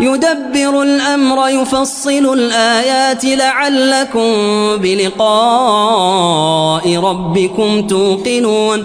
يدبر الأمر يفصل الآيات لعلكم بلقاء ربكم توقنون.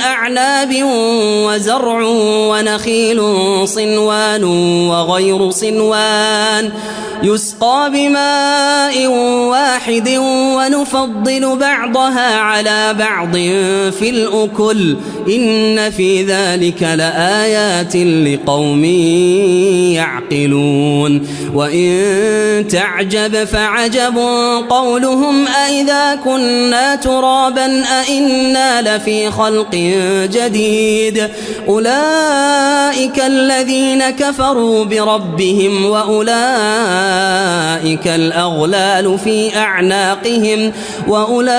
أعناب وزرع ونخيل صنوان وغير صنوان. يسقى بماء واحد ونفضل بعضها على بعض في الأكل. إن في ذلك لآيات لقوم يعقلون. وإن تعجب فعجب قولهم أئذا كنا ترابا أئنا لفي خلق جديد. أولئك الذين كفروا بربهم وأولئك الأغلال في أعناقهم وأولئك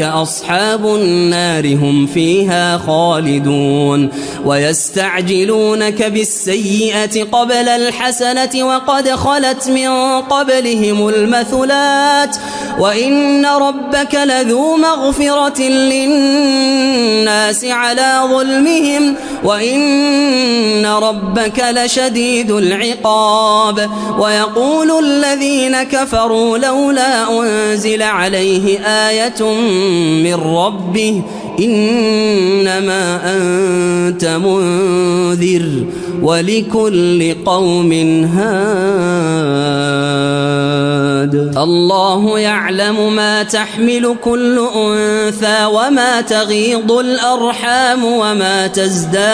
أصحاب النار هم فيها خالدون. ويستعجلونك بالسيئة قبل الحسنة وقد خلت من قبلهم المثلات. وإن ربك لذو مغفرة للناس على ظلمهم وإن ربك لشديد العقاب ويقول الذين كفروا لولا أنزل عليه آية من ربه إنما أنت منذر ولكل قوم هاد الله يعلم ما تحمل كل أنثى وما تغيض الأرحام وما تزداد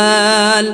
وال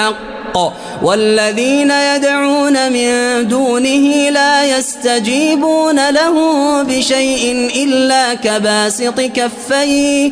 والذين يدعون من دونه لا يستجيبون له بشيء إلا كباسط كفيه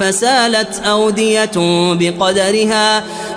فسالت أودية بقدرها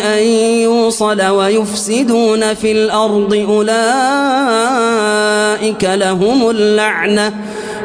أن يوصل ويفسدون في الأرض أولئك لهم اللعنة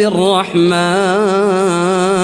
بالرحمن.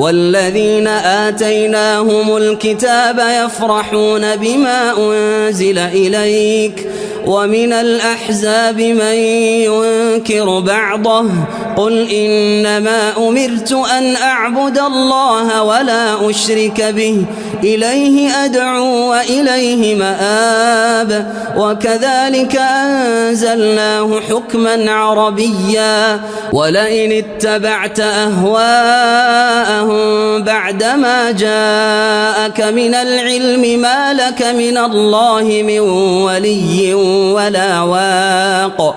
والذين آتيناهم الكتاب يفرحون بما أنزل إليك ومن الأحزاب من ينكر بعضه قل إنما أمرت أن أعبد الله ولا أشرك به إليه أدعو وإليه مآب وكذلك أنزلناه حكما عربيا ولئن اتبعت أهواءهم بعدما جاءك من العلم ما لك من الله من ولي ولا واق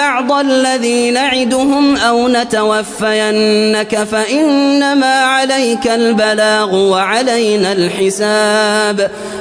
الذي نعدهم أو نتوفينك فإنما عليك البلاغ وعلينا الحساب